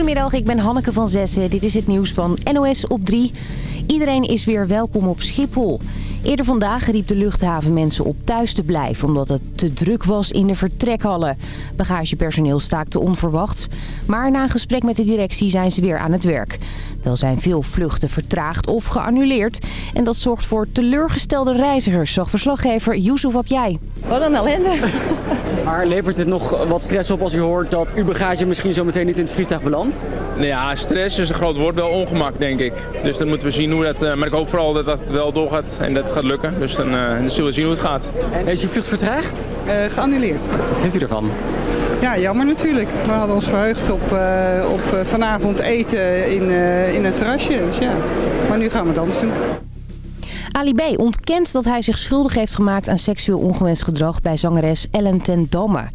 Goedemiddag, ik ben Hanneke van Zessen. Dit is het nieuws van NOS op 3. Iedereen is weer welkom op Schiphol. Eerder vandaag riep de luchthaven mensen op thuis te blijven... omdat het te druk was in de vertrekhallen. Bagagepersoneel staakte onverwachts. Maar na een gesprek met de directie zijn ze weer aan het werk. Wel zijn veel vluchten vertraagd of geannuleerd. En dat zorgt voor teleurgestelde reizigers, zag verslaggever Yusuf jij. Wat een ellende. Maar levert het nog wat stress op als u hoort dat uw bagage misschien zo meteen niet in het vliegtuig belandt? Ja, stress is een groot woord, wel ongemak denk ik. Dus dan moeten we zien hoe dat, uh, maar ik hoop vooral dat dat wel doorgaat en dat gaat lukken. Dus dan, uh, dan zullen we zien hoe het gaat. En is je vlucht vertraagd? Uh, geannuleerd. Wat vindt u ervan? Ja, jammer natuurlijk. We hadden ons verheugd op, op vanavond eten in, in een terrasje. Dus ja. Maar nu gaan we het anders doen. Ali B. ontkent dat hij zich schuldig heeft gemaakt aan seksueel ongewenst gedrag bij zangeres Ellen ten Damme.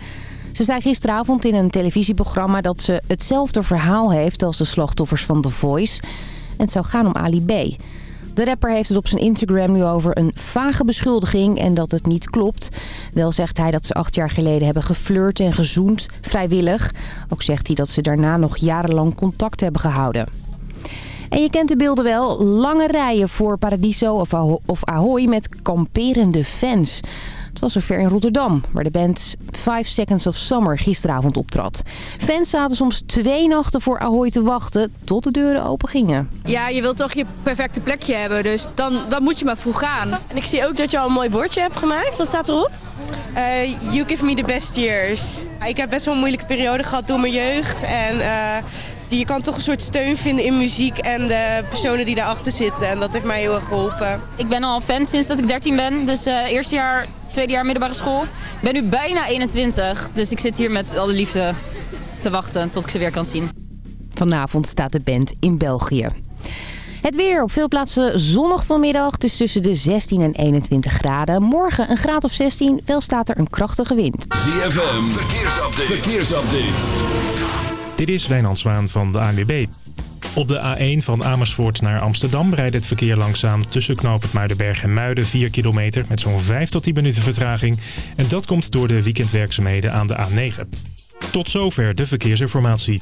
Ze zei gisteravond in een televisieprogramma dat ze hetzelfde verhaal heeft als de slachtoffers van The Voice. En het zou gaan om Ali B. De rapper heeft het op zijn Instagram nu over een vage beschuldiging en dat het niet klopt. Wel zegt hij dat ze acht jaar geleden hebben geflirt en gezoend, vrijwillig. Ook zegt hij dat ze daarna nog jarenlang contact hebben gehouden. En je kent de beelden wel. Lange rijen voor Paradiso of Ahoy met kamperende fans. Het was zover in Rotterdam, waar de band 5 Seconds of Summer gisteravond optrad. Fans zaten soms twee nachten voor Ahoy te wachten tot de deuren open gingen. Ja, je wilt toch je perfecte plekje hebben, dus dan, dan moet je maar vroeg gaan. En ik zie ook dat je al een mooi bordje hebt gemaakt. Wat staat erop? Uh, you give me the best years. Ik heb best wel een moeilijke periode gehad door mijn jeugd. En uh, je kan toch een soort steun vinden in muziek en de personen die daarachter zitten. En dat heeft mij heel erg geholpen. Ik ben al fan sinds dat ik 13 ben. Dus uh, eerste jaar, tweede jaar middelbare school. Ik ben nu bijna 21. Dus ik zit hier met alle liefde te wachten tot ik ze weer kan zien. Vanavond staat de band in België. Het weer op veel plaatsen zonnig vanmiddag. Het is tussen de 16 en 21 graden. Morgen een graad of 16. Wel staat er een krachtige wind. ZFM, verkeersupdate. verkeersupdate. Dit is Wijnand Zwaan van de ANWB. Op de A1 van Amersfoort naar Amsterdam rijdt het verkeer langzaam tussen knooppunt Muidenberg en Muiden 4 kilometer met zo'n 5 tot 10 minuten vertraging. En dat komt door de weekendwerkzaamheden aan de A9. Tot zover de verkeersinformatie.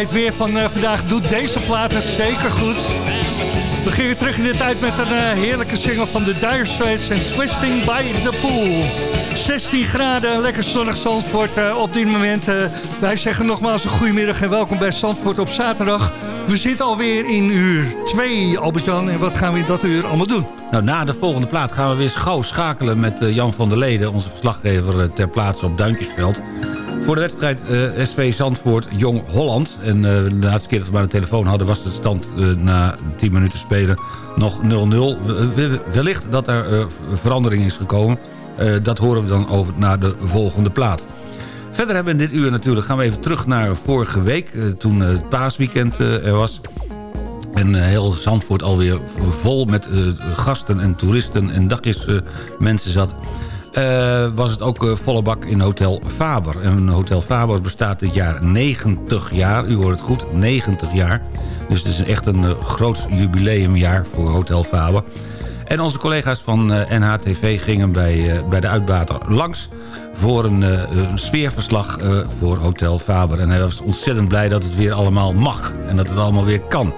Het weer van vandaag doet deze plaat het zeker goed. We gingen terug in de tijd met een heerlijke single van de Dire Straits en Twisting by the Pool. 16 graden, lekker zonnig Zandvoort uh, op dit moment. Wij zeggen nogmaals een goedemiddag en welkom bij Zandvoort op zaterdag. We zitten alweer in uur 2, Albert-Jan. En wat gaan we in dat uur allemaal doen? Nou, na de volgende plaat gaan we weer gauw schakelen met Jan van der Leden... onze verslaggever ter plaatse op Duinkjesveld. Voor de wedstrijd SV Zandvoort Jong Holland. En de laatste keer dat we maar de telefoon hadden... was de stand na 10 minuten spelen nog 0-0. Wellicht dat er verandering is gekomen... Dat horen we dan over naar de volgende plaat. Verder hebben we in dit uur natuurlijk... gaan we even terug naar vorige week... Toen het paasweekend er was. En heel Zandvoort alweer vol met gasten en toeristen... en dagjes mensen zat... was het ook volle bak in Hotel Faber. En Hotel Faber bestaat dit jaar 90 jaar. U hoort het goed, 90 jaar. Dus het is echt een groot jubileumjaar voor Hotel Faber. En onze collega's van NHTV gingen bij, bij de uitbater langs voor een, een sfeerverslag voor Hotel Faber. En hij was ontzettend blij dat het weer allemaal mag en dat het allemaal weer kan.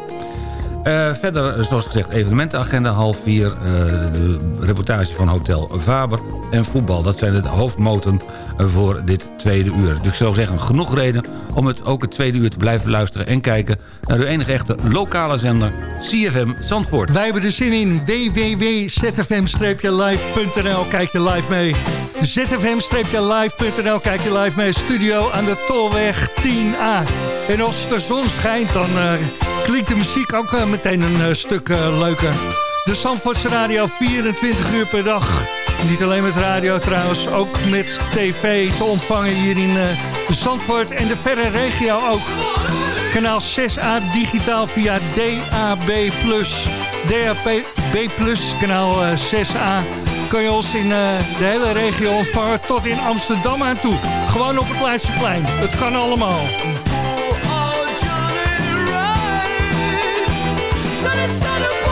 Uh, verder, zoals gezegd, evenementenagenda half vier. Uh, de reportage van Hotel Faber en voetbal. Dat zijn de hoofdmoten voor dit tweede uur. Dus ik zou zeggen, genoeg reden om het ook het tweede uur te blijven luisteren... en kijken naar de enige echte lokale zender CFM Zandvoort. Wij hebben er zin in. www.zfm-live.nl Kijk je live mee. zfm-live.nl Kijk je live mee. Studio aan de Tolweg 10A. En als de zon schijnt, dan... klinkt de muziek ook uh, meteen een uh, stuk uh, leuker. De Zandvoortse Radio 24 uur per dag. Niet alleen met radio trouwens, ook met tv te ontvangen hier in Zandvoort en de verre regio ook. Kanaal 6A digitaal via DAB+. DAB+, kanaal 6A. Kan je ons in de hele regio ontvangen tot in Amsterdam aan toe. Gewoon op het Leidseplein. Het kan allemaal. It's not a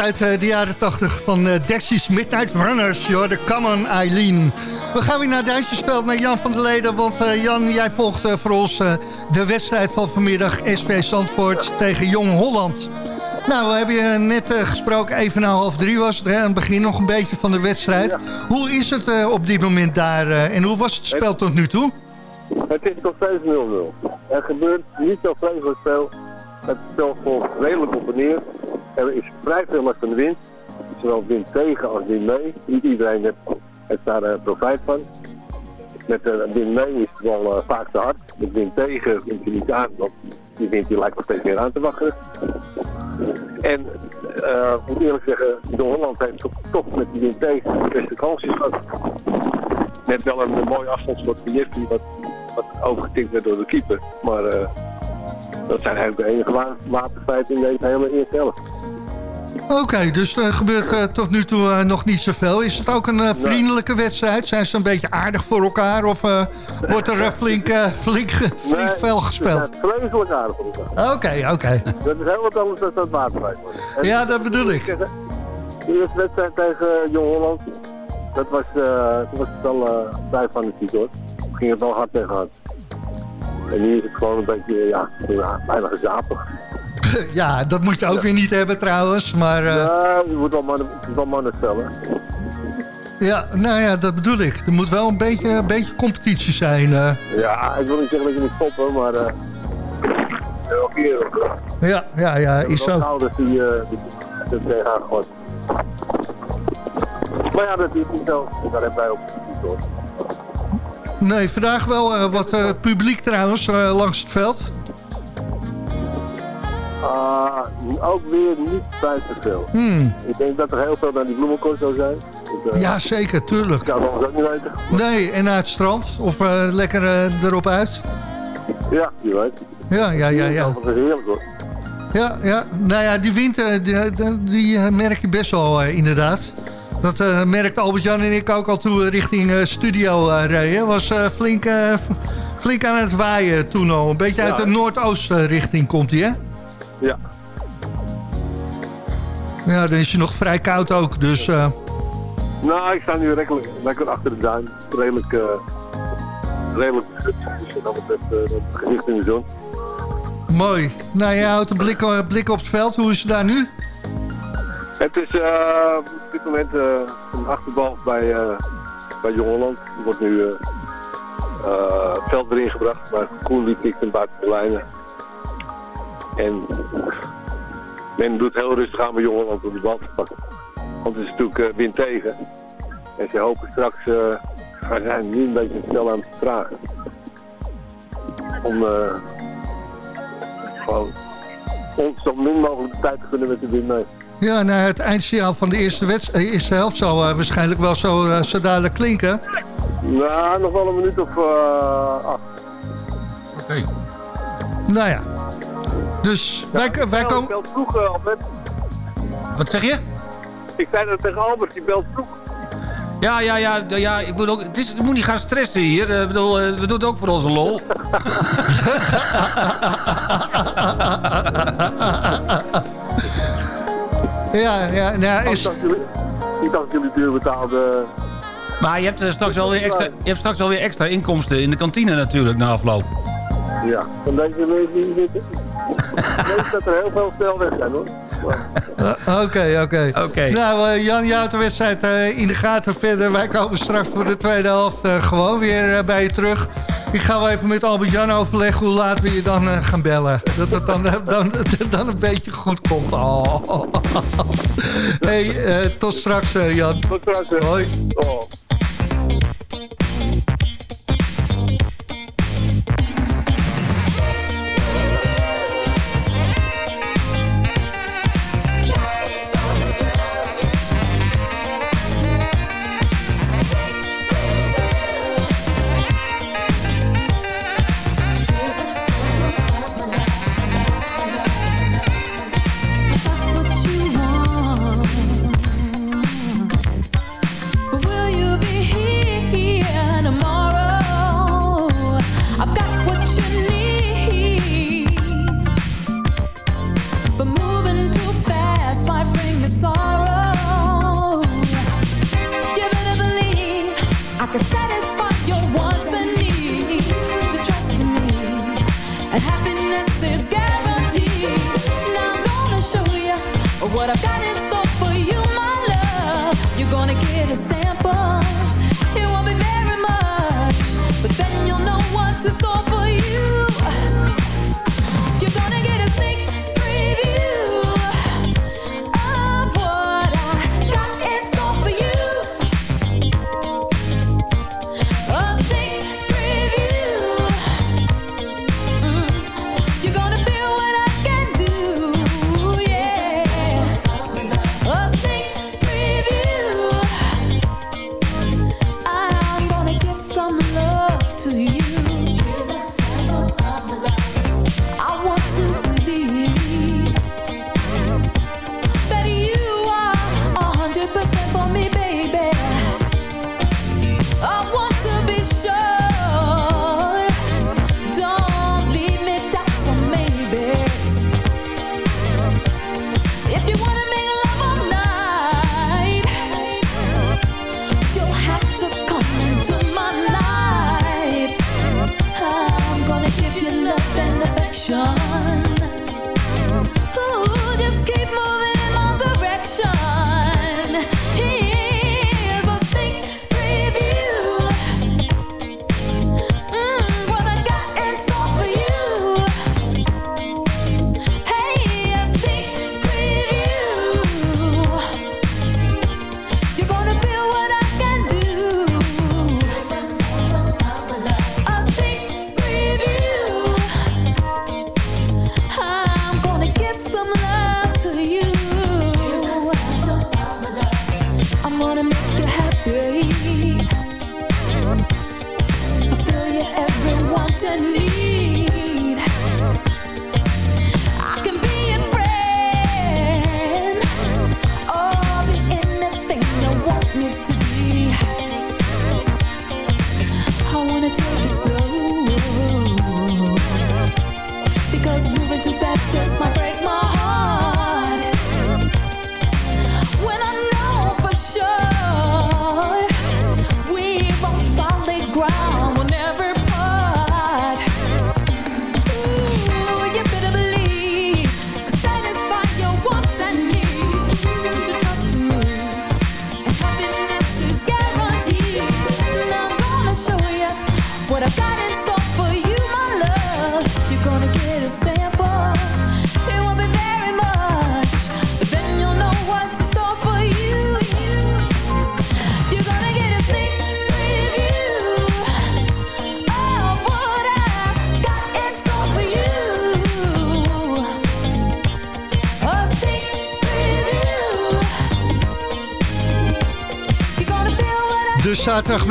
uit de jaren 80 van uh, Dexys Midnight Runners. You're the Common Eileen. We gaan weer naar Duitsersveld, naar Jan van der Leden. Want uh, Jan, jij volgt voor ons de wedstrijd van vanmiddag. SV Zandvoort tegen Jong Holland. Nou, we hebben je net gesproken. Even na half drie was het. Aan het begin nog een beetje van de wedstrijd. Hoe is het op dit moment daar? en hoe was het spel tot nu toe? Het is nog steeds 0-0. Er gebeurt niet zo vreselijk veel. Het spel volgt redelijk op neer. Er is vrij veel last van de wind. Zowel wind tegen als wind mee. Niet iedereen heeft, heeft daar uh, profijt van. Met de uh, wind mee is het wel uh, vaak te hard. Met wind tegen vindt je niet aan, want die wind die lijkt nog steeds meer aan te wachten. En ik moet eerlijk zeggen, de Holland heeft toch met die wind tegen de beste kansjes gehad. Net wel een, een mooi afstandsschot van Jeffrey, wat, wat overgetikt werd door de keeper. Maar dat zijn eigenlijk de enige waterfeiten in deze hele eerste helft. Oké, okay, dus er gebeurt uh, tot nu toe uh, nog niet zoveel. Is het ook een vriendelijke wedstrijd? Zijn ze een beetje aardig voor elkaar? Of wordt er flink, flink, flink nee, fel gespeeld? Het is vreselijk aardig voor elkaar. Oké, okay, oké. Okay. Dat is heel wat anders dan dat waterfeit wordt. En ja, dat bedoel ik. De eerste wedstrijd tegen Jong Holland, dat was, dat was wel vrij fanatiek hoor. Ging het wel hard tegen hard. En nu is het gewoon een beetje, ja, bijna gezapig. ja, dat moet je ook weer niet hebben trouwens, maar... Ja, je moet wel mannen, wel stellen. Ja, nou ja, dat bedoel ik. Er moet wel een beetje, een beetje competitie zijn. Uh. Ja, ik wil niet zeggen dat je moet stoppen, maar... Uh, wel keer Ja, ja, ja, is zo. ouders die, uh, die, die tegenaan gooien. Maar ja, dat is niet zo. Daar hebben wij ook niet door. Nee, vandaag wel wat publiek trouwens langs het veld. Uh, ook weer niet buiten veel. Hmm. Ik denk dat er heel veel naar die bloemenkool zou zijn. Dus, ja, zeker, tuurlijk. Ik zou het ook niet weten. Nee, en naar het strand? Of lekker erop uit? Ja, je weet. Ja, ja, ja. ja. Dat is heerlijk hoor. Ja, ja, nou ja, die wind die, die merk je best wel inderdaad. Dat uh, merkte Albert-Jan en ik ook al toen we richting uh, studio uh, reden. Was flink, flink aan het waaien toen al. Een beetje uit de noordoostrichting komt hij, hè? Ja. Ja, dan is je nog vrij koud ook, dus... Nou, ik sta nu lekker, lekker achter de duin. Redelijk, redelijk beschut. Dus dat betreft het gezicht in de zon. Mooi. Nou, je houdt een blik, blik op het veld. Hoe is het daar nu? Het is uh, op dit moment uh, een achterbal bij, uh, bij Jong Holland. Die wordt nu het veld erin gebracht, maar Koen die tikt hem buiten de lijnen. En men doet heel rustig aan bij Jong Holland om de bal te pakken. Want het is natuurlijk wind tegen. En ze hopen straks, gaan zijn nu een beetje snel aan het vragen. Om gewoon ons zo min mogelijk de tijd te kunnen met de wind mee. Ja, nou, het eindsignaal van de eerste, eerste helft zal uh, waarschijnlijk wel zo, uh, zo dadelijk klinken. Nou, nog wel een minuut of uh, acht. Oké. Okay. Nou ja. Dus ja, wij, wij komen... belt vroeg, Albert. Wat zeg je? Ik zei dat tegen Albert, die belt vroeg. Ja, ja, ja, ja ik moet ook, het is, je moet niet gaan stressen hier. Uh, bedoel, uh, we doen het ook voor onze lol. Ja, ja, nou, is... Ik dacht dat jullie duur betaalden. Maar je hebt, straks wel weer extra, je hebt straks wel weer extra inkomsten in de kantine natuurlijk na afloop. Ja, dan denk je weer niet dat er heel veel snel weg zijn hoor. Oké, oké. Oké. Nou, uh, Jan, je houdt de wedstrijd uh, in de gaten verder. Wij komen straks voor de tweede helft uh, gewoon weer bij je terug. Ik ga wel even met Albert-Jan overleggen hoe laat we je dan gaan bellen. Dat het dan, dan, dan een beetje goed komt. Oh. hey, tot straks, Jan. Tot straks. Hoi. Oh.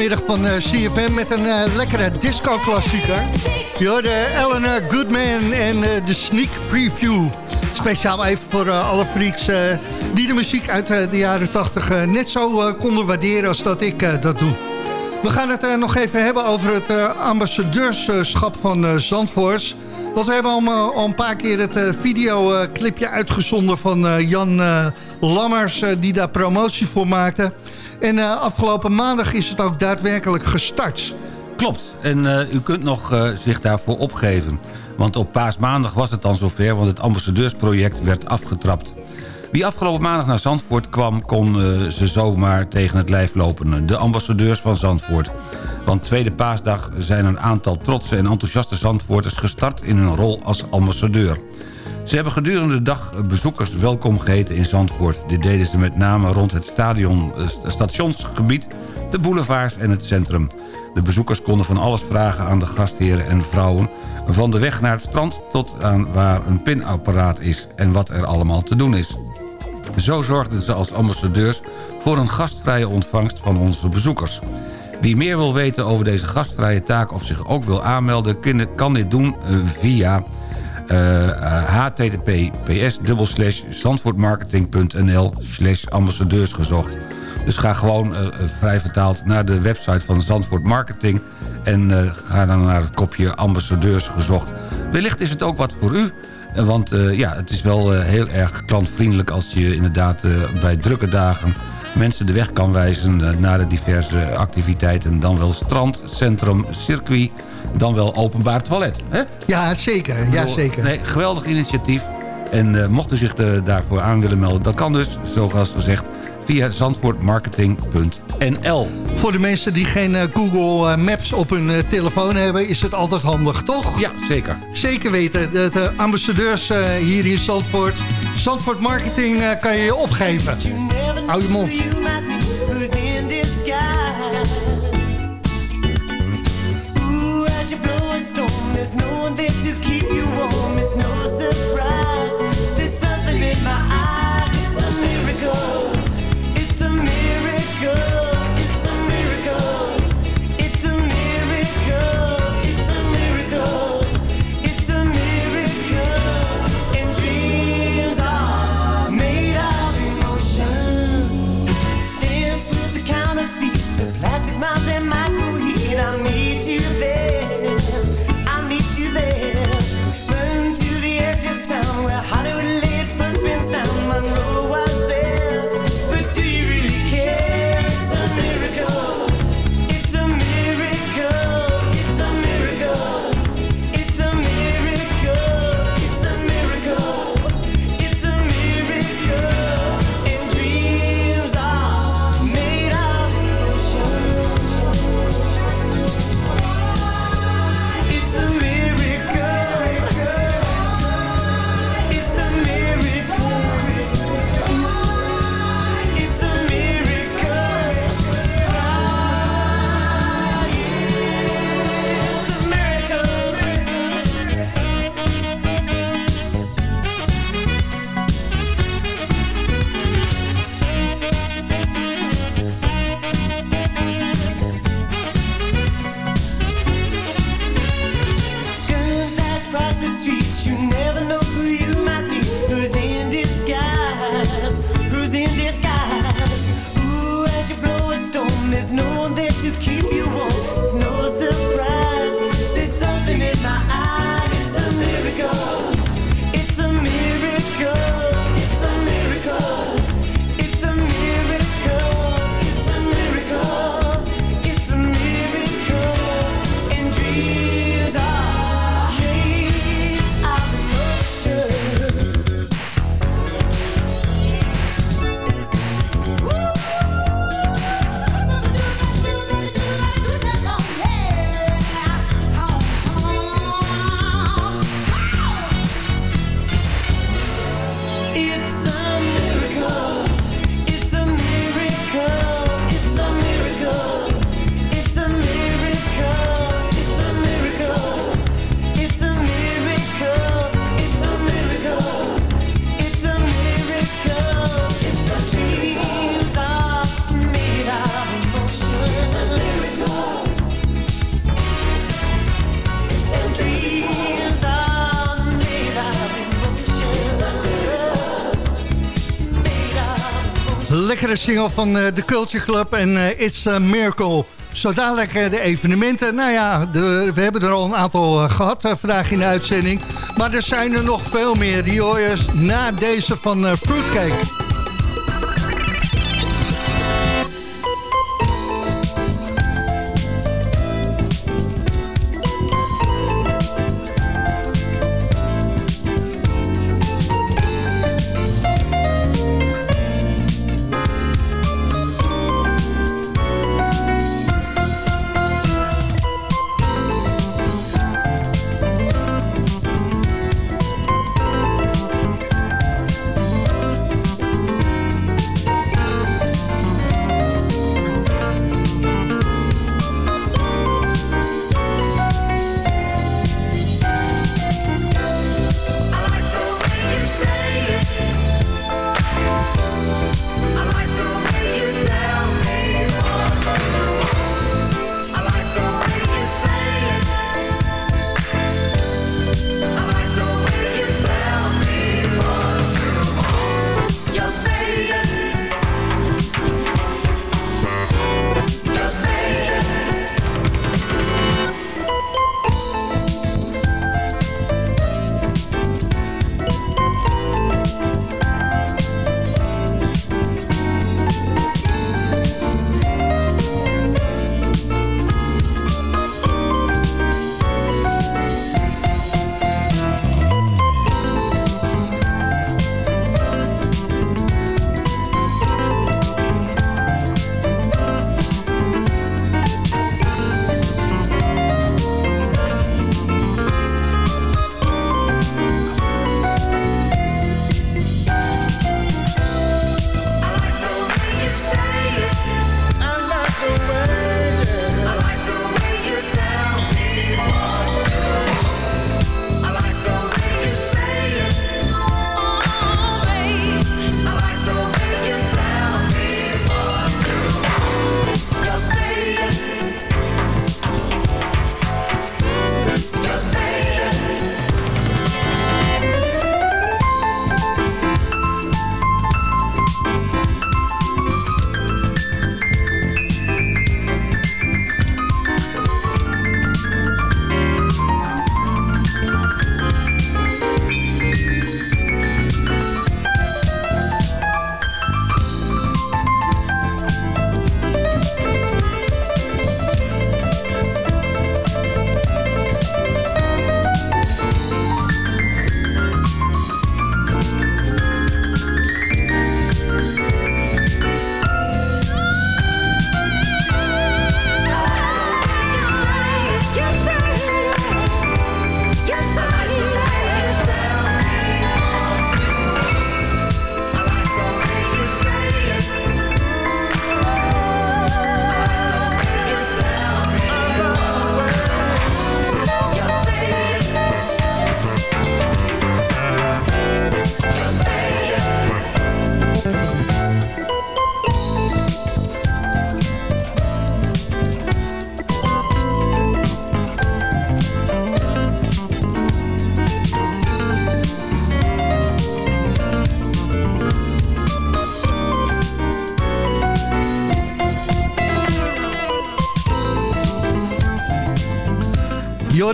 Van eh, CFM met een eh, lekkere disco-klassieker. Hoorde Eleanor Goodman en eh, de sneak preview. Speciaal even voor eh, alle freaks eh, die de muziek uit eh, de jaren 80 eh, net zo eh, konden waarderen als dat ik eh, dat doe. We gaan het eh, nog even hebben over het eh, ambassadeurschap van eh, Zandvoort. We hebben al, eh, al een paar keer het eh, videoclipje uitgezonden van eh, Jan Lammers... die daar promotie voor maakte. En afgelopen maandag is het ook daadwerkelijk gestart. Klopt. En u kunt nog zich daarvoor opgeven. Want op paasmaandag was het dan zover... want het ambassadeursproject werd afgetrapt. Wie afgelopen maandag naar Zandvoort kwam... kon ze zomaar tegen het lijf lopen. De ambassadeurs van Zandvoort. Want tweede paasdag zijn een aantal trotse en enthousiaste Zandvoorters... gestart in hun rol als ambassadeur. Ze hebben gedurende de dag bezoekers welkom geheten in Zandvoort. Dit deden ze met name rond het stadion, eh, stationsgebied, de boulevards en het centrum. De bezoekers konden van alles vragen aan de gastheren en vrouwen... van de weg naar het strand tot aan waar een pinapparaat is... en wat er allemaal te doen is. Zo zorgden ze als ambassadeurs voor een gastvrije ontvangst van onze bezoekers. Wie meer wil weten over deze gastvrije taak of zich ook wil aanmelden... kan- dit doen eh, via eh, https zandvoortmarketing.nl slash ambassadeurs gezocht. Dus ga gewoon eh, eh, vrij vertaald naar de website van Zandvoort Marketing... en eh, ga dan naar het kopje ambassadeurs gezocht. Wellicht is het ook wat voor u... Eh, Want eh, ja, het is wel eh, heel erg klantvriendelijk als je inderdaad eh, bij drukke dagen mensen de weg kan wijzen eh, naar de diverse activiteiten. Dan wel strand, centrum, circuit, dan wel openbaar toilet. Hè? Ja, zeker. Ja, zeker. Nee, geweldig initiatief. En eh, mocht u zich daarvoor aan willen melden... dat kan dus, zoals gezegd, via zandvoortmarketing.nl. Voor de mensen die geen eh, Google Maps op hun telefoon hebben... is het altijd handig, toch? Ja, zeker. Zeker weten. De, de ambassadeurs hier in Zandvoort... Zandvoort Marketing eh, kan je je opgeven. Hou je mond. There's no one there to keep you single van eh, de Culture Club en eh, It's a Miracle. Zo dadelijk eh, de evenementen. Nou ja, de- we hebben er al een aantal eh, gehad eh, vandaag in de uitzending. Maar er zijn er nog veel meer. Die hoor je na deze van Fruitcake.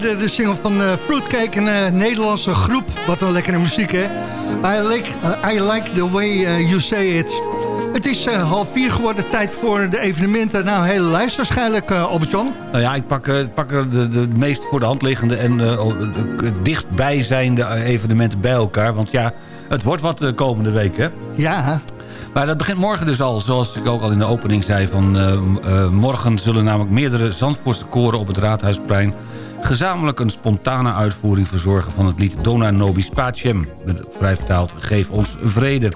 Hoorde de single van eh, Fruitcake, een eh, Nederlandse groep. Wat een lekkere muziek, hè? I like, eh, I like the way you say it. Het is half vier geworden, tijd voor de evenementen. Nou, een hele lijst waarschijnlijk, eh Albert-Jan. Nou ja, ik pak, pak de, de meest voor de hand liggende en de- het dichtstbijzijnde evenementen bij elkaar. Want ja, het wordt wat de komende week, hè? Ja. Maar dat begint morgen dus al, zoals ik ook al in de opening zei... van morgen zullen namelijk meerdere Zandvoortse koren op het Raadhuisplein... gezamenlijk een spontane uitvoering verzorgen van het lied Dona Nobis Pacem. Vrij vertaald, geef ons vrede.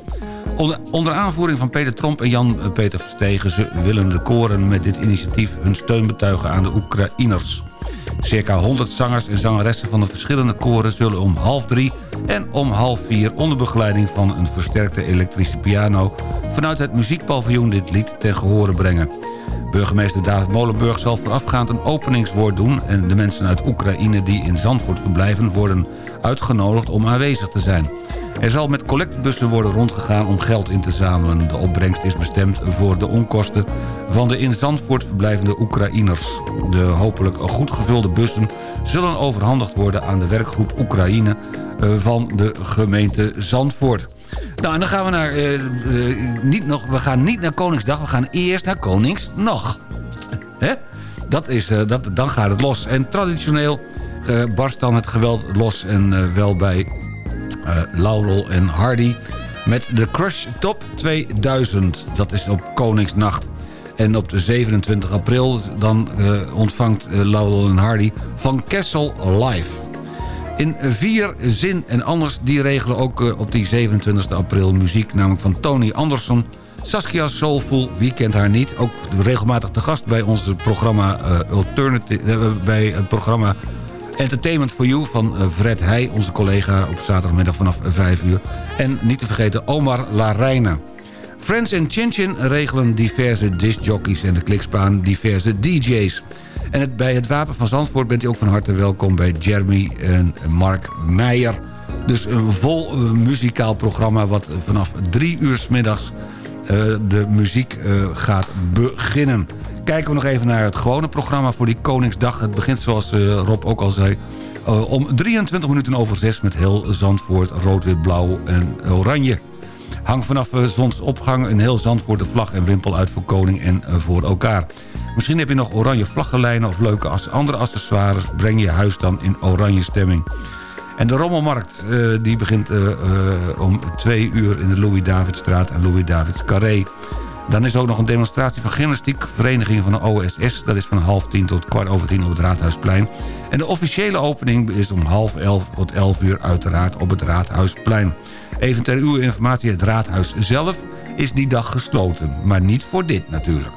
Onder, aanvoering van Peter Tromp en Jan-Peter Verstegen... ze willen de koren met dit initiatief hun steun betuigen aan de Oekraïners. Circa 100 zangers en zangeressen van de verschillende koren... zullen om half drie en om half vier onder begeleiding van een versterkte elektrische piano... vanuit het muziekpaviljoen dit lied ten gehore brengen. Burgemeester David Molenburg zal voorafgaand een openingswoord doen... en de mensen uit Oekraïne die in Zandvoort verblijven... worden uitgenodigd om aanwezig te zijn. Er zal met collectebussen worden rondgegaan om geld in te zamelen. De opbrengst is bestemd voor de onkosten van de in Zandvoort verblijvende Oekraïners. De hopelijk goed gevulde bussen zullen overhandigd worden aan de werkgroep Oekraïne eh, van de gemeente Zandvoort. Nou, en dan gaan we naar, eh, eh, niet nog, we gaan niet naar Koningsdag, we gaan eerst naar Koningsnacht. Hè? Dat is, eh, dat, dan gaat het los. En traditioneel barst dan het geweld los en wel bij Laurel en Hardy... met de Crush Top 2000. Dat is op Koningsnacht. En op de 27 april dan ontvangt Laurel en Hardy van Kessel Live. In vier zin en anders, die regelen ook eh, op die 27 april muziek... namelijk van Tony Anderson, Saskia Soulful, wie kent haar niet... ook regelmatig te gast bij ons programma eh, Alternative... eh, bij het programma Entertainment for You van eh, Fred Heij... onze collega op zaterdagmiddag vanaf 5 uur. En niet te vergeten Omar Larijna. Friends en Chin Chin regelen diverse discjockeys... en de klikspaan diverse DJ's. En het, bij het Wapen van Zandvoort bent u ook van harte welkom... bij Jeremy en Mark Meijer. Dus een vol eh, muzikaal programma... wat vanaf drie uur 's middags eh, de muziek eh, gaat beginnen. Kijken we nog even naar het gewone programma voor die Koningsdag. Het begint zoals Rob ook al zei... om 23 minuten over 6 met heel Zandvoort, rood, wit, blauw en oranje. Hangt vanaf zonsopgang een heel Zandvoort de vlag en wimpel uit voor koning en voor elkaar. Misschien heb je nog oranje vlaggenlijnen of leuke andere accessoires. Breng je huis dan in oranje stemming. En de Rommelmarkt eh, die begint eh, eh, om twee uur in de Louis-Davidstraat en Louis-Davids Carré. Dan is er ook nog een demonstratie van gymnastiek, vereniging van de OSS. Dat is van half tien tot kwart over tien op het Raadhuisplein. En de officiële opening is om half elf tot elf uur uiteraard op het Raadhuisplein. Even ter uw informatie, het raadhuis zelf is die dag gesloten. Maar niet voor dit natuurlijk.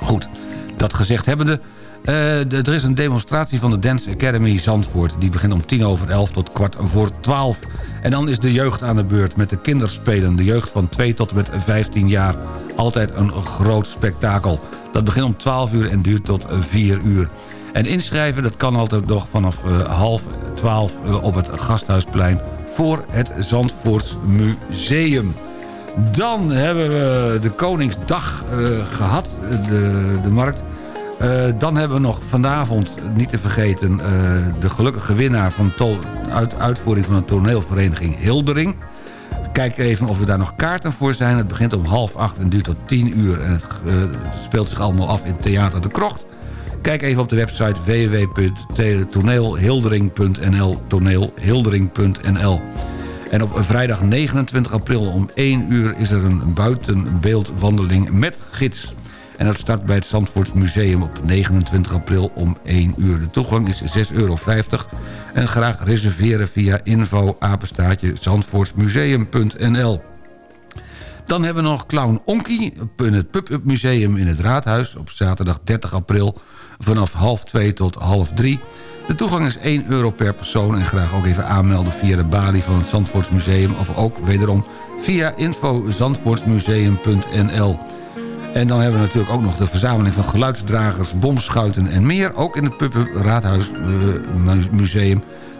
Goed, dat gezegd hebbende... de- er is een demonstratie van de Dance Academy Zandvoort. Die begint om tien over elf tot kwart voor twaalf. En dan is de jeugd aan de beurt met de kinderspelen. De jeugd van 2 tot en met 15 jaar. Altijd een groot spektakel. Dat begint om 12 uur en duurt tot 4 uur. En inschrijven, dat kan altijd nog vanaf eh, half 12 eh, op het Gasthuisplein... voor het Zandvoorts Museum. Dan hebben we de Koningsdag eh, gehad, de, de markt. Eh, dan hebben we nog vanavond, niet te vergeten... eh, de gelukkige winnaar van uit, uitvoering van een toneelvereniging Hildering. Kijk even of er daar nog kaarten voor zijn. Het begint om half acht en duurt tot tien uur. En het eh, speelt zich allemaal af in Theater de Krocht. Kijk even op de website www.toneelhildering.nl toneelhildering.nl En op vrijdag 29 april om 1 uur is er een buitenbeeldwandeling met gids. En dat start bij het Zandvoorts Museum op 29 april om 1 uur. De toegang is 6,50 euro. En graag reserveren via info zandvoortsmuseum.nl dan hebben we nog Clown Onkie in het Pub-Up Museum in het Raadhuis... op zaterdag 30 april vanaf half 2 tot half 3. De toegang is 1 euro per persoon... en graag ook even aanmelden via de balie van het Zandvoortsmuseum... of ook wederom via info.zandvoortsmuseum.nl. En dan hebben we natuurlijk ook nog de verzameling van geluidsdragers... bomschuiten en meer, ook in het Pub-Up Raadhuis eh,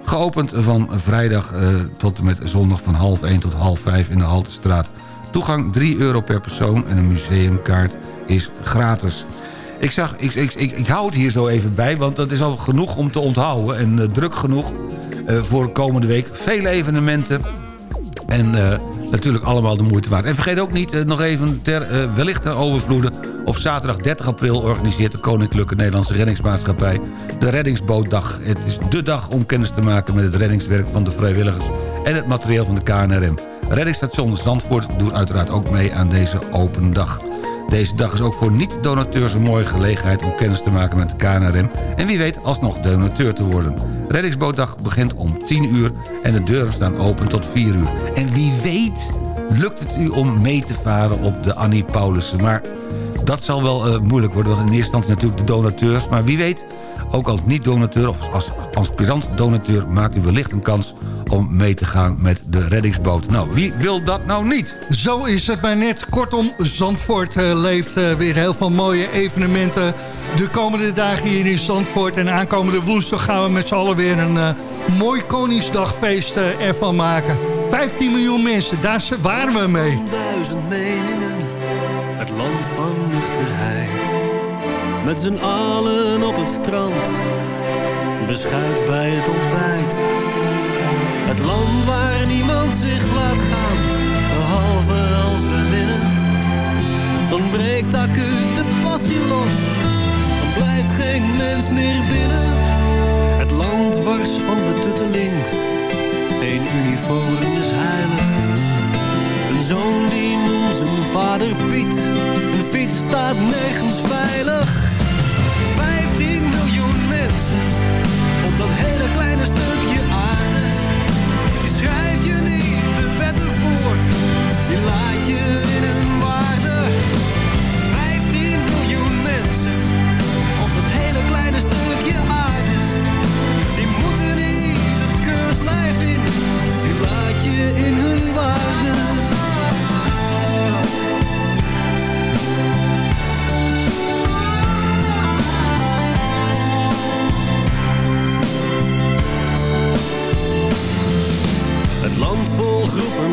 geopend van vrijdag eh, tot en met zondag van half 1 tot half 5 in de Haltestraat... Toegang 3 euro per persoon en een museumkaart is gratis. Ik, zag, ik, ik, ik, hou het hier zo even bij, want dat is al genoeg om te onthouden. En eh, druk genoeg eh, voor komende week. Vele evenementen. En eh, natuurlijk allemaal de moeite waard. En vergeet ook niet, nog even ter wellicht ter overvloede... op zaterdag 30 april organiseert de Koninklijke Nederlandse Reddingsmaatschappij... de Reddingsbootdag. Het is de dag om kennis te maken met het reddingswerk van de vrijwilligers... en het materieel van de KNRM. Reddingsstation Zandvoort doet uiteraard ook mee aan deze open dag. Deze dag is ook voor niet-donateurs een mooie gelegenheid om kennis te maken met de KNRM... en wie weet alsnog donateur te worden. Reddingsbootdag begint om 10 uur en de deuren staan open tot 4 uur. En wie weet lukt het u om mee te varen op de Annie Paulussen. Maar dat zal wel eh, moeilijk worden, want in eerste instantie natuurlijk de donateurs... maar wie weet, ook als niet-donateur of als aspirant-donateur... maakt u wellicht een kans om mee te gaan met de reddingsboot. Nou, wie wil dat nou niet? Zo is het maar net. Kortom, Zandvoort eh, leeft eh, weer heel veel mooie evenementen... de komende dagen hier in Zandvoort. En aankomende woensdag gaan we met z'n allen weer een eh, mooi Koningsdagfeest ervan maken. 15 miljoen mensen, daar waren we mee. Duizend meningen, het land van nuchterheid. Met z'n allen op het strand, beschuit bij het ontbijt. Het land waar niemand zich laat gaan, behalve als we winnen. Dan breekt acuut de passie los, dan blijft geen mens meer binnen. Het land wars van betutteling, geen uniform is heilig. Een zoon die noemt zijn vader Piet. Een fiets staat nergens veilig. 15 miljoen mensen op dat hele kleine stukje Die laat je in hun waarde. 15 miljoen mensen op dat hele kleine stukje aarde. Die moeten niet het keurslijf in, die laat je in hun waarde. Het land vol groepen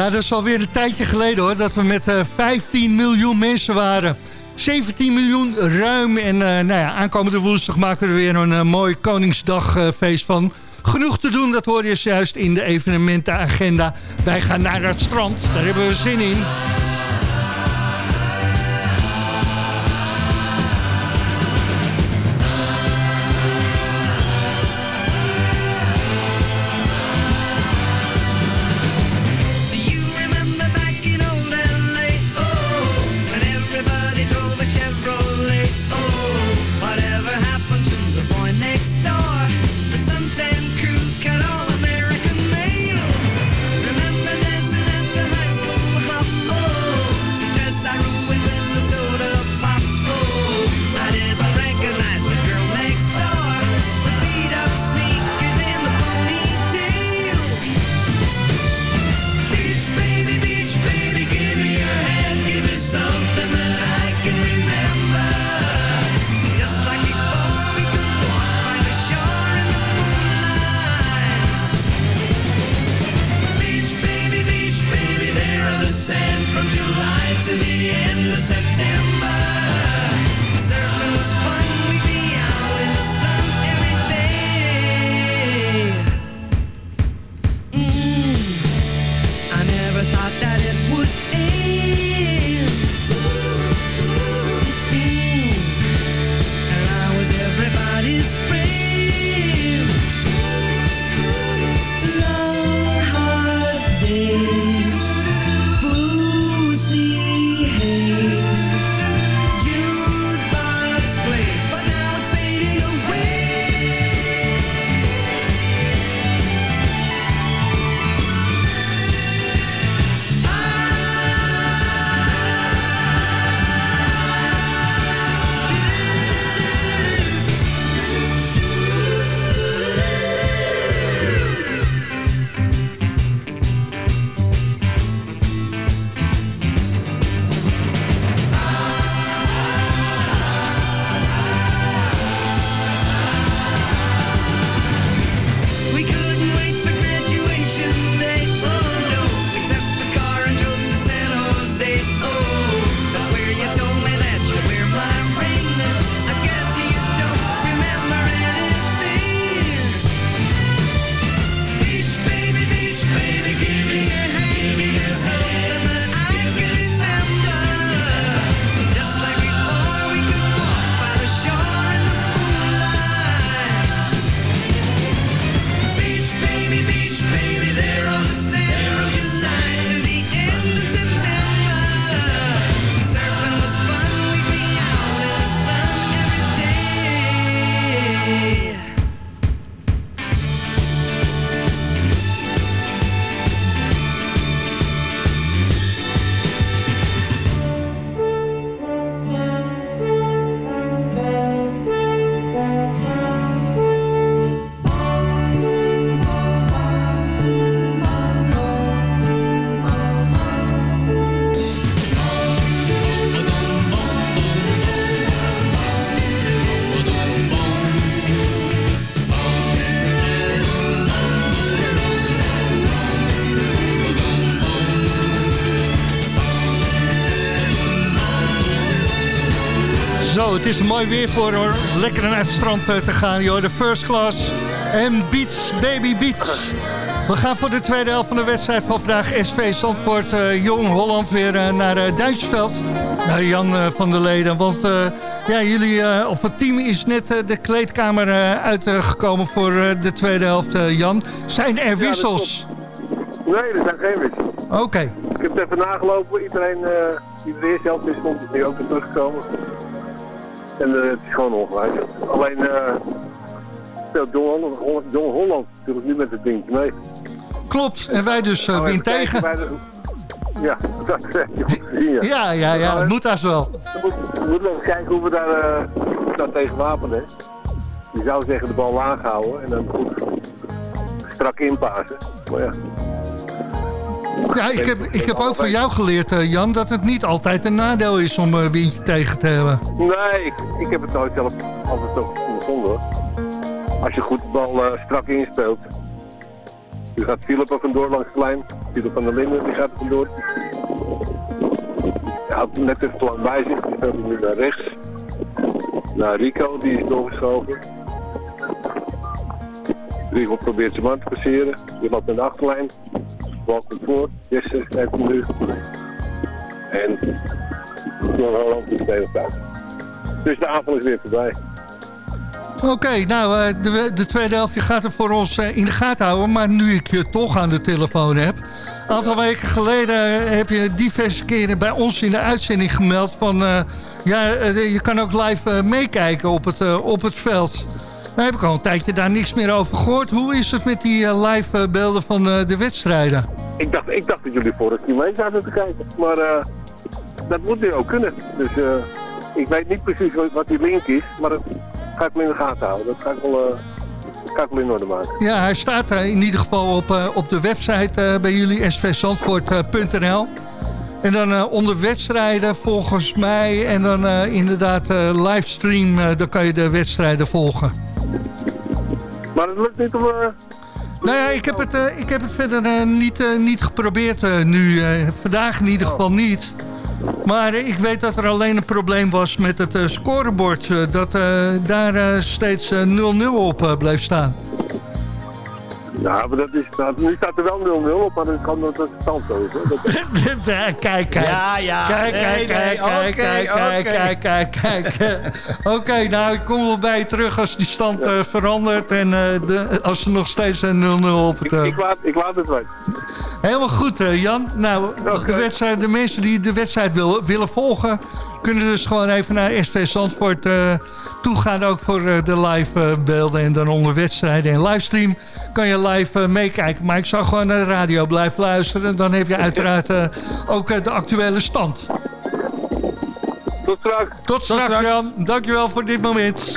Ja, dat is alweer een tijdje geleden hoor, dat we met eh 15 miljoen mensen waren. 17 miljoen ruim en eh, nou ja, aankomende woensdag maken we er weer een eh, mooi Koningsdagfeest van. Genoeg te doen, dat hoor je juist in de evenementenagenda. Wij gaan naar het strand, daar hebben we zin in. Mooi weer voor hoor. Lekker naar het strand eh, te gaan, joh. De first class en Beats, Baby Beats. We gaan voor de tweede helft van de wedstrijd van vandaag SV Zandvoort eh, Jong Holland weer eh, naar uh, Duitsveld. Naar Jan van der Leden. Want ja, jullie, of het team is net de kleedkamer uitgekomen voor de tweede helft, Jan. Zijn er wissels? Nee, er zijn geen wissels. Oké. Ik heb het even nagelopen. Iedereen die de eerste helft is, komt is nu ook weer teruggekomen. En eh, het is gewoon ongewijzigd. Alleen eh speelt Jong Holland, Jong Holland natuurlijk nu met het dingetje mee. Klopt, en wij dus even kijken tegen. de- Ja, dat gezien, ja. Ja, ja, ja, het moet als wel. We moeten, even kijken hoe we daar, daar tegen wapenen. Je zou zeggen de bal laag houden en dan goed strak inpassen. Maar ja, Ja, ik heb, ik heb ook van jou geleerd, eh, Jan, dat het niet altijd een nadeel is om een windje tegen te hebben. Nee, ik, ik heb het nooit zelf altijd zo ondervonden. Als je goed de bal eh, strak inspeelt. Nu gaat Philip ook vandoor langs de lijn. Philip van der Linden die gaat vandoor. Hij had net even lang bij zich. Die speelt nu naar rechts. Naar Rico, die is doorgeschoven. Rico probeert zijn man te passeren. Die loopt naar de achterlijn. Bal komt voor. Jesse heeft hem nu. En Jong Holland is tijd. Dus de avond is weer voorbij. Oké, nou, eh, de, de tweede helft je gaat het voor ons eh, in de gaten houden. Maar nu ik je toch aan de telefoon heb. Een aantal weken geleden heb je diverse keren bij ons in de uitzending gemeld van... eh, ja, je kan ook live meekijken op het, op het veld. Nou heb ik al een tijdje daar niks meer over gehoord. Hoe is het met die eh, live eh, beelden van eh, de wedstrijden? Ik dacht, ik dacht dat jullie vorig keer mee zaten te kijken. Maar dat moet nu ook kunnen. Dus ik weet niet precies wat, die link is. Maar dat ga ik me in de gaten houden. Dat ga ik wel, dat ga ik wel in orde maken. Ja, hij staat in ieder geval op, op de website bij jullie, svzandvoort.nl. En dan onder wedstrijden volgens mij. En dan inderdaad livestream, dan kan je de wedstrijden volgen. Maar het lukt niet om... eh, Nou ja, ik heb het, eh, ik heb het verder eh, niet, niet geprobeerd nu. vandaag in ieder geval niet. Maar ik weet dat er alleen een probleem was met het scorebord. dat daar steeds eh, 0-0 op bleef staan. Ja, maar dat is, nu staat er wel 0-0 op, maar dan kan dat een stand. Dat- kijk, kijk. Ja, ja. Kijk, Nee, kijk, nee, kijk, kijk, kijk, oké. kijk, kijk, kijk. Oké, nou, ik kom wel bij je terug als die stand eh, verandert. En eh, de, als er nog steeds een 0-0 op het... eh, ik, laat, ik laat het weten. Helemaal goed, Jan. Nou, de, wedstrijd, de mensen die de wedstrijd wil, willen volgen... kunnen dus gewoon even naar SV Zandvoort eh toe gaan. Ook voor eh, de live beelden en dan onder wedstrijden en livestream... kan je live eh, meekijken. Maar ik zou gewoon naar de radio blijven luisteren. Dan heb je uiteraard eh, ook eh, de actuele stand. Tot straks. Tot straks, Jan. Dankjewel voor dit moment.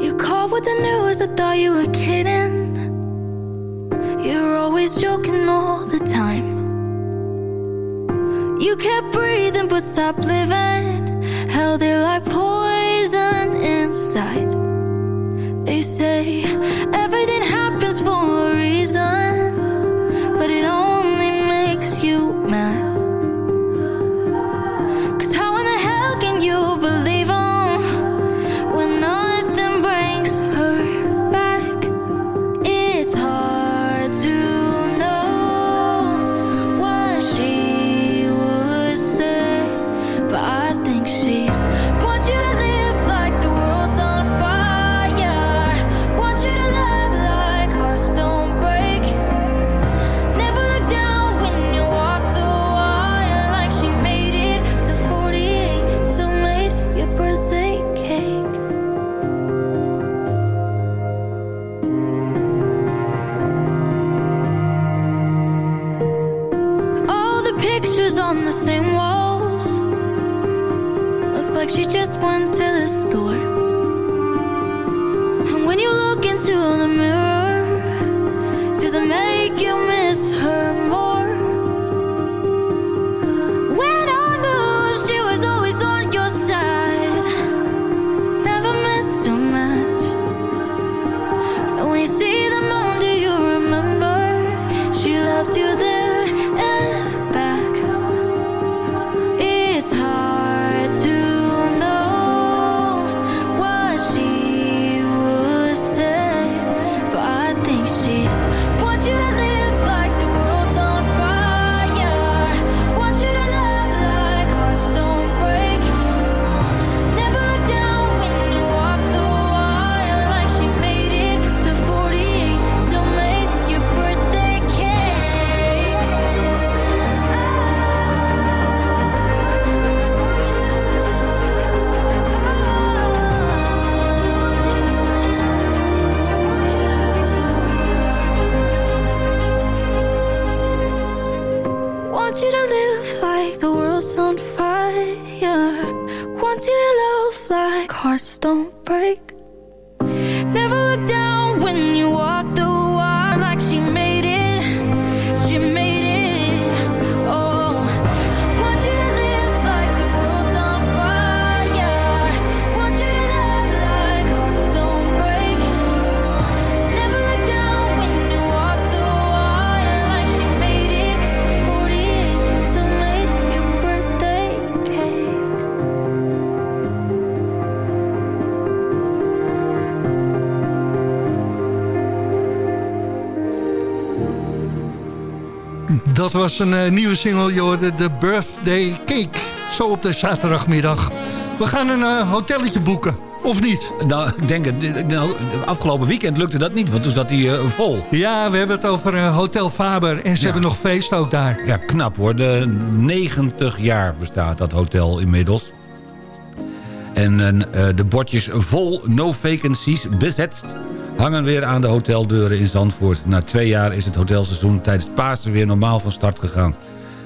You called with the news, I thought you were kidding. You're always joking all the time. You kept breathing but stopped living. It like poison inside. They say everything was een eh, nieuwe single, hoorde de Birthday Cake. Zo op de zaterdagmiddag. We gaan een eh, hotelletje boeken, of niet? Nou, ik denk het. Nou, afgelopen weekend lukte dat niet, want toen zat hij eh, vol. Ja, we hebben het over Hotel Faber en ze hebben nog feest ook daar. Ja, knap hoor. De 90 jaar bestaat dat hotel inmiddels. En eh, de bordjes vol no vacancies bezetst hangen weer aan de hoteldeuren in Zandvoort. Na twee jaar is het hotelseizoen tijdens Pasen weer normaal van start gegaan.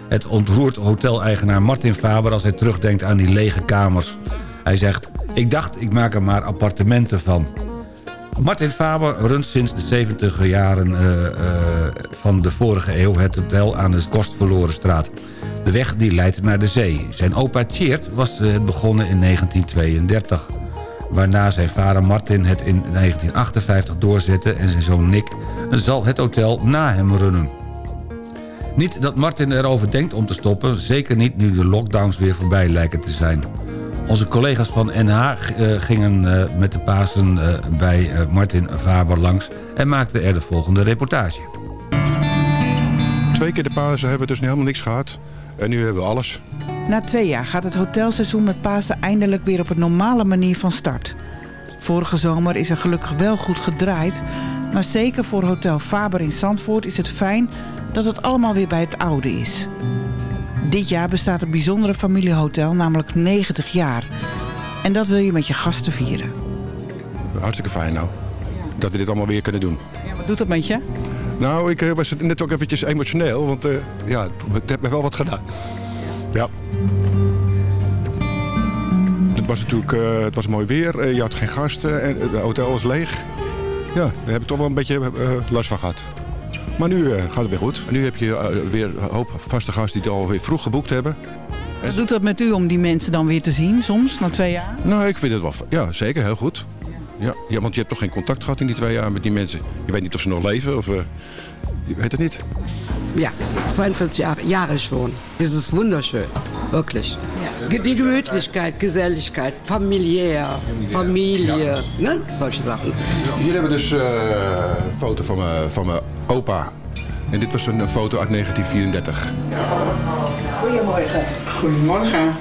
Het ontroert hoteleigenaar Martin Faber als hij terugdenkt aan die lege kamers. Hij zegt, ik dacht ik maak er maar appartementen van. Martin Faber runt sinds de 70 jaren eh, eh, van de vorige eeuw het hotel aan de Kostverlorenstraat. De weg die leidt naar de zee. Zijn opa Tjeerd was eh, het begonnen in 1932. Waarna zijn vader Martin het in 1958 doorzette... en zijn zoon Nick zal het hotel na hem runnen. Niet dat Martin erover denkt om te stoppen... zeker niet nu de lockdowns weer voorbij lijken te zijn. Onze collega's van NH eh, gingen eh, met de Pasen eh, bij Martin Faber langs... en maakten er de volgende reportage. Twee keer de Pasen hebben dus helemaal niks gehad. En nu hebben we alles. Na twee jaar gaat het hotelseizoen met Pasen eindelijk weer op een normale manier van start. Vorige zomer is er gelukkig wel goed gedraaid... maar zeker voor Hotel Faber in Zandvoort is het fijn dat het allemaal weer bij het oude is. Dit jaar bestaat een bijzondere familiehotel, namelijk 90 jaar. En dat wil je met je gasten vieren. Hartstikke fijn nou. Dat we dit allemaal weer kunnen doen. Ja, wat doet dat met je? Nou, ik eh, was net ook eventjes emotioneel. Want eh, ja, het heeft me wel wat gedaan. Ja. Het was natuurlijk eh, het was mooi weer. Je had geen gasten. En het hotel was leeg. Ja, daar heb ik toch wel een beetje last van gehad. Maar nu gaat het weer goed. Nu heb je weer een hoop vaste gasten die het alweer vroeg geboekt hebben. Wat doet dat met u om die mensen dan weer te zien, soms, na twee jaar? Nou, ik vind het wel... Ja, zeker. Heel goed. Ja, ja, want je hebt toch geen contact gehad in die twee jaar met die mensen. Je weet niet of ze nog leven of... eh, je weet het niet. Ja, 42 Jahre, Jahre schon. Es ist wunderschön, wirklich. Die Gemütlichkeit, Geselligkeit, familiär, Familie, ne? solche Sachen. Hier hebben we dus eh, een foto van mijn, van mijn opa. En dit was een, een foto uit 1934. Goedemorgen. Goedemorgen.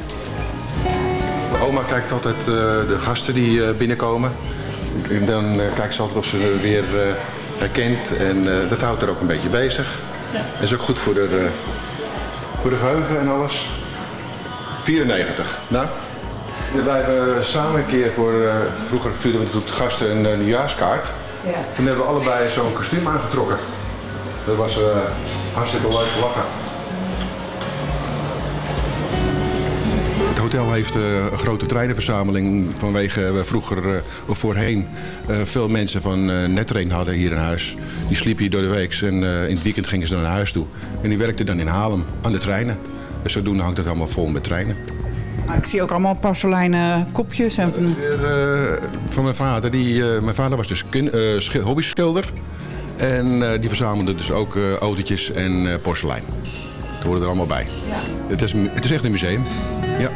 Mijn oma kijkt altijd eh, de gasten die eh, binnenkomen. En dan eh, kijkt ze altijd of ze weer eh, herkent. En eh, dat houdt er ook een beetje bezig. Dat is ook goed voor de, eh, voor de geheugen en alles. 94. Nou, wij hebben samen een keer voor... eh, vroeger stuurden we natuurlijk de gasten een, nieuwjaarskaart. Ja. Toen hebben we allebei zo'n kostuum aangetrokken. Dat was eh, hartstikke leuk lachen. Hotel heeft eh, een grote treinenverzameling vanwege we vroeger eh, of voorheen eh, veel mensen van eh Netrain hadden hier in huis. Die sliepen hier door de week en eh, in het weekend gingen ze naar huis toe. En die werkten dan in Haarlem aan de treinen. En zodoende hangt het allemaal vol met treinen. Maar ik zie ook allemaal porseleinen kopjes. En van... Weer, eh, van mijn vader. Die, eh, mijn vader was dus eh, schil- hobbyschilder. En eh, die verzamelde dus ook eh, autootjes en eh, porselein. Het hoorde er allemaal bij. Het, is, het is echt een museum. Ja.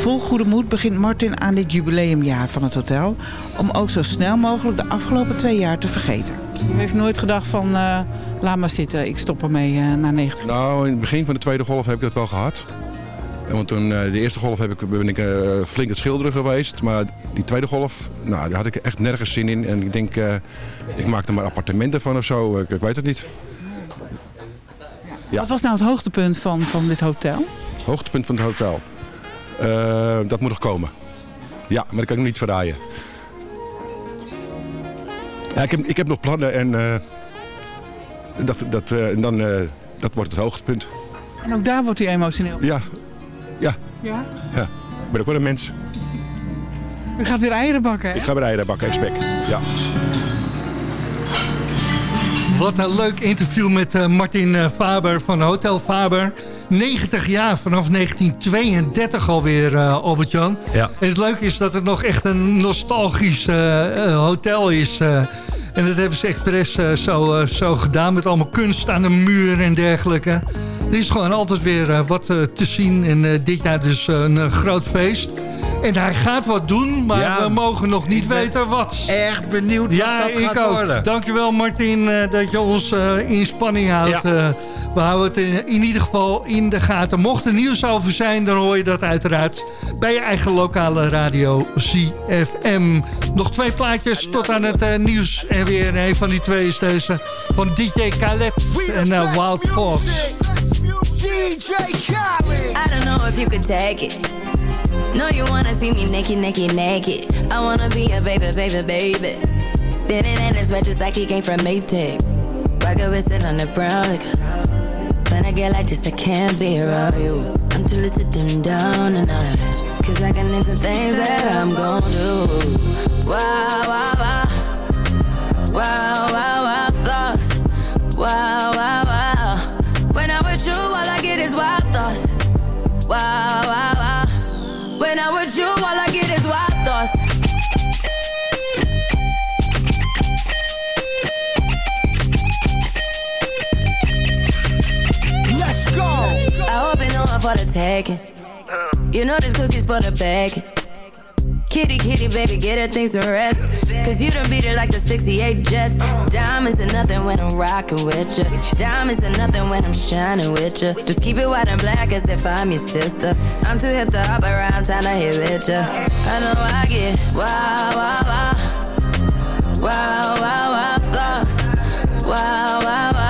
Vol goede moed begint Martin aan dit jubileumjaar van het hotel... om ook zo snel mogelijk de afgelopen twee jaar te vergeten. U heeft nooit gedacht van, eh, laat maar zitten, ik stop ermee eh, na 90. Nou, in het begin van de tweede golf heb ik dat wel gehad. Want toen, eh, de eerste golf heb ik, ben ik eh, flink het schilderen geweest. Maar die tweede golf, nou, daar had ik echt nergens zin in. En ik denk, ik maak er maar appartementen van of zo. Ik, ik weet het niet. Wat was nou het hoogtepunt van, van dit hotel? Hoogtepunt van het hotel. Eh, dat moet nog komen. Ja, maar dat kan ik nog niet verraaien. Ja, ik, heb, ik heb nog plannen en eh, dat, dat, eh, en dan, eh, dat wordt het hoogtepunt. En ook daar wordt u emotioneel. Ja, ja, Ja? ja. Ik ben ook wel een mens. U gaat weer eieren bakken, hè? Ik ga weer eieren bakken en spek. Ja. Wat een leuk interview met eh, Martin Faber van Hotel Faber. 90 jaar, vanaf 1932 alweer, eh Albert-Jan. Ja. En het leuke is dat het nog echt een nostalgisch eh, eh, hotel is. en dat hebben ze expres zo, zo gedaan met allemaal kunst aan de muur en dergelijke. Er is gewoon altijd weer wat te zien. En dit jaar dus een groot feest. En hij gaat wat doen, maar Ja, we mogen nog niet weten wat. Erg benieuwd ja, wat dat ik gaat ook. worden. Dankjewel Martin dat je ons in spanning houdt. Ja. We houden het in, in ieder geval in de gaten. Mocht er nieuws over zijn, dan hoor je dat uiteraard bij je eigen lokale radio CFM. Nog twee plaatjes tot aan het eh, nieuws. En weer een van die twee is deze van DJ Khaled en eh, Wild Fox. I don't know if you could take it. No, you wanna see me naked, naked, naked. I wanna be a baby, baby, baby. Spinning in his red just like he came from Maytag. Rocket with it on the brown. Like, when I get like this, I can't be around you. I'm too little to dim down a notch. Cause I can into things that I'm gon' do. Wow, wow, wow. Wow, wow, wow, thoughts. Wow, wow, wow. When I'm with you, all I get is wild thoughts. For the tagging. You know this cookie's for the bag. Kitty, kitty, baby, get her things to rest. Cause you done beat it like the 68 Jets. Diamonds are nothing when I'm rocking with ya. Diamonds are nothing when I'm shining with ya. Just keep it white and black as if I'm your sister. I'm too hip to hop around, time to hit with ya. I know I get wow, wow, wow. Wow, wow, wow, thoughts. Wow, wow, wow.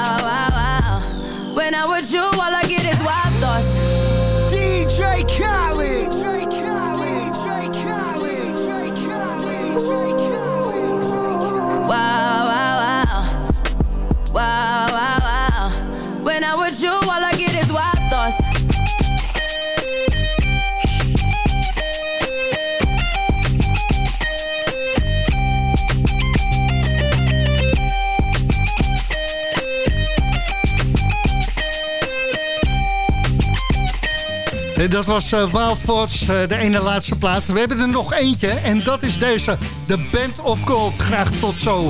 Dat was eh, Wild Thoughts, eh, de ene laatste plaat. We hebben er nog eentje en dat is deze. The Band of Gold. Graag tot zo.